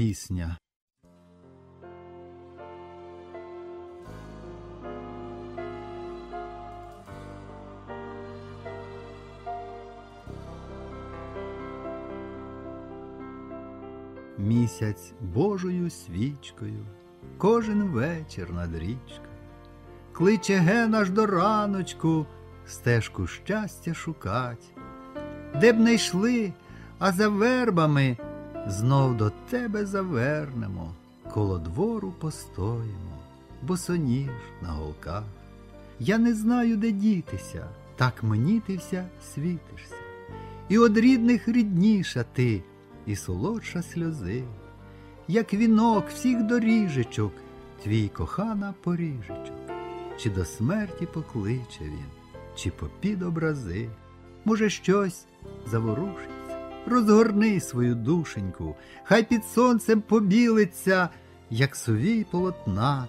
пісня. Місяць Божою свічкою, кожен вечір над річкою, кличе ген аж до раночку, стежку щастя шукать, де б не йшли, а за вербами знов до тебе завернемо, коло двору постоїмо, босоніж на голках. Я не знаю, де дітися, так мені ти вся світишся, і од рідних рідніша ти, і солодша сльози, як вінок всіх доріжечок, твій кохана поріжечок, чи до смерті покличе він, чи попід образи, може, щось заворушиться, розгорни свою душеньку, хай під сонцем побілиться, як совій полотна.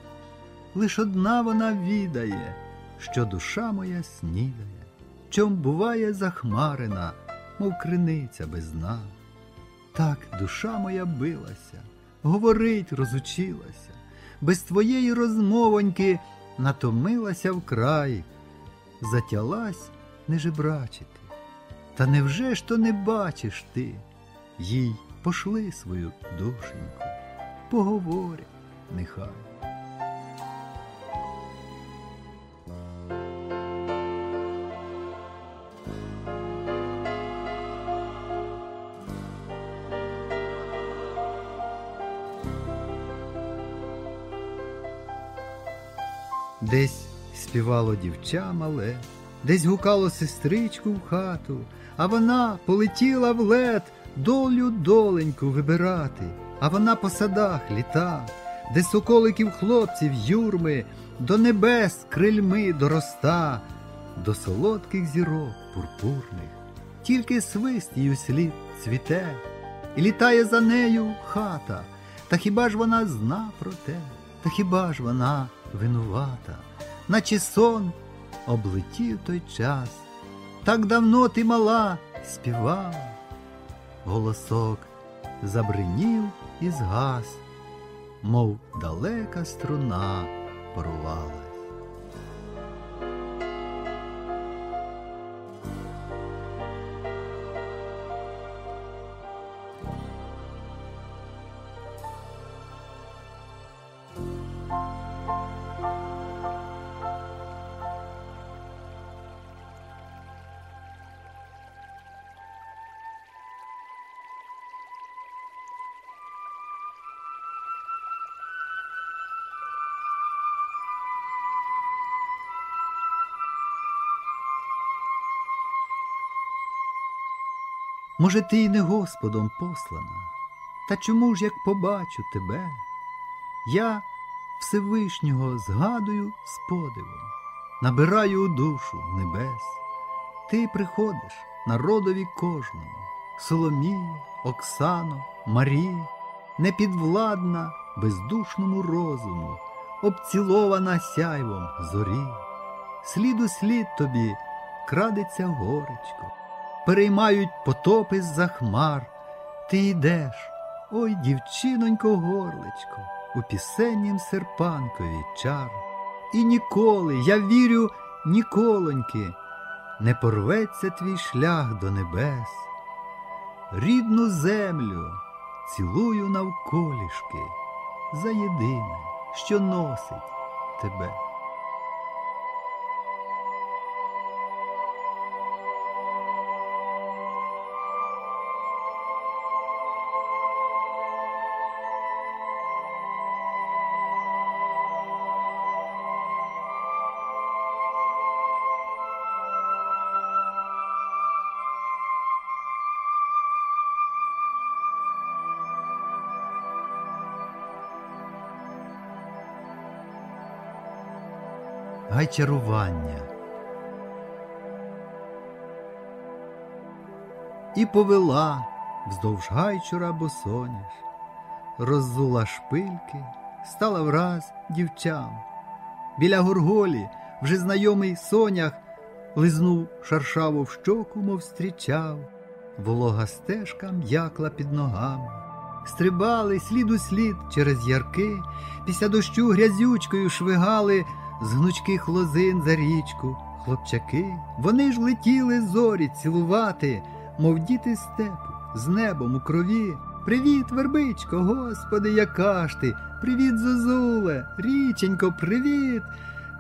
Лиш одна вона відає, що душа моя снідає, чом буває захмарена, мов криниця без дна. Так душа моя билася, говорить розучилася, без твоєї розмовоньки натомилася вкрай, затялась не жебрачити. Та невже ж то не бачиш ти? Їй пошли свою душеньку, поговорять нехай. Десь співало дівча мале, десь гукало сестричку в хату, а вона полетіла в лед долю доленьку вибирати, а вона по садах літа, де соколиків хлопців юрми, до небес крильми дороста, до солодких зірок пурпурних, тільки свист її слід цвіте, і літає за нею хата. Та хіба ж вона зна про те, та хіба ж вона винувата, наче сон облетів той час, так давно ти мала співала, голосок забринів і згас, мов далека струна порвалась. Може, ти й не Господом послана, та чому ж як побачу тебе? Я Всевишнього згадую з подивом, набираю у душу небес. Ти приходиш народові кожному, Соломію, Оксану, Марію, непідвладна бездушному розуму, обцілована сяйвом зорі. Слід у слід тобі крадеться горечко переймають потопи з-за хмар. Ти йдеш, ой, дівчинонько, горлечко, у пісеннім серпанкові чар. І ніколи, я вірю, ніколоньки, не порветься твій шлях до небес. Рідну землю цілую навколішки за єдине, що носить тебе. Гайчарування. І повела вздовж гайчура босоняж, роззула шпильки, стала враз дівчам. Біля горголі вже знайомий сонях лизнув шаршаву в щоку, мов стрічав, волога стежка м'якла під ногами, стрибали слід у слід через ярки, після дощу грязючкою швигали з гнучких лозин за річку. Хлопчаки, вони ж летіли зорі цілувати, мов діти степу, з небом у крові. Привіт, вербичко, господи, яка ж ти! Привіт, Зозуле, річенько, привіт.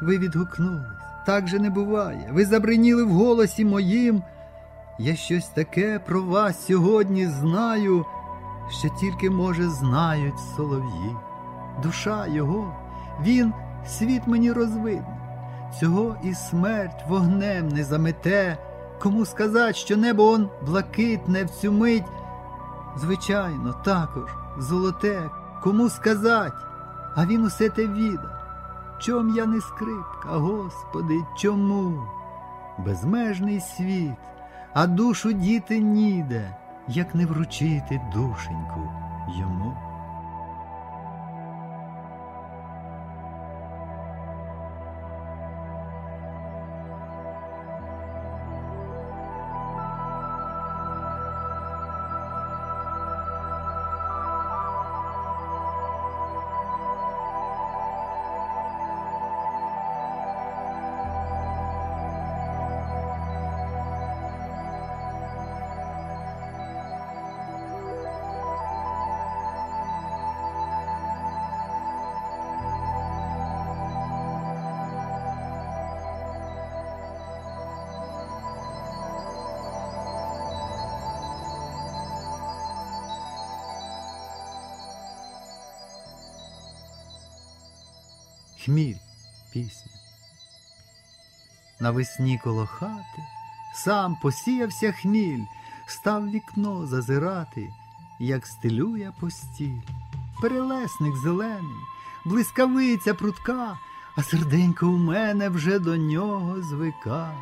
Ви відгукнулись. Так же не буває. Ви забриніли в голосі моїм. Я щось таке про вас сьогодні знаю, що тільки, може, знають солов'ї. Душа його, він світ мені розвидне, цього і смерть вогнем не замете. Кому сказать, що небо он блакитне в цю мить, звичайно, також золоте, кому сказать, а він усе те віда. Чом я не скрипка, Господи, чому? Безмежний світ, а душу діти ніде, як не вручити душеньку йому. Хміль пісня. Навесні коло хати сам посіявся хміль, став вікно зазирати, як стелює постіль. Перелесник зелений, блискавиця прутка, а серденько у мене вже до нього звика.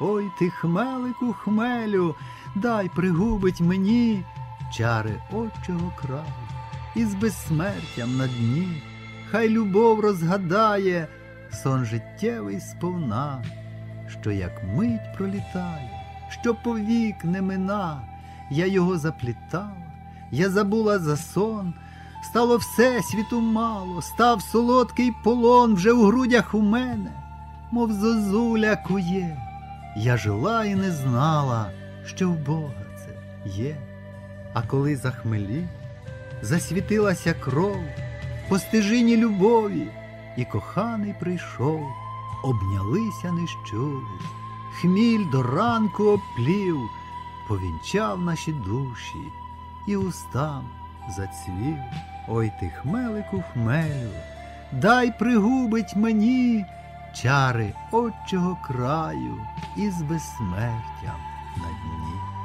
Ой ти, хмелику, хмелю, дай пригубить мені чари отчого краю, із безсмертям на дні. Хай любов розгадає сон життєвий сповна, що як мить пролітає, що повік не мина, я його заплітала, я забула за сон, стало все світу мало, став солодкий полон вже у грудях у мене, мов зозуля кує. Я жила і не знала, що в Бога це є. А коли захмелів, засвітилася кров по стежині любові, і коханий прийшов, обнялися нещули, хміль до ранку оплів, повінчав наші душі і устам зацвів. Ой ти, хмелику, хмелю, дай пригубить мені чари отчого краю із безсмертям на дні.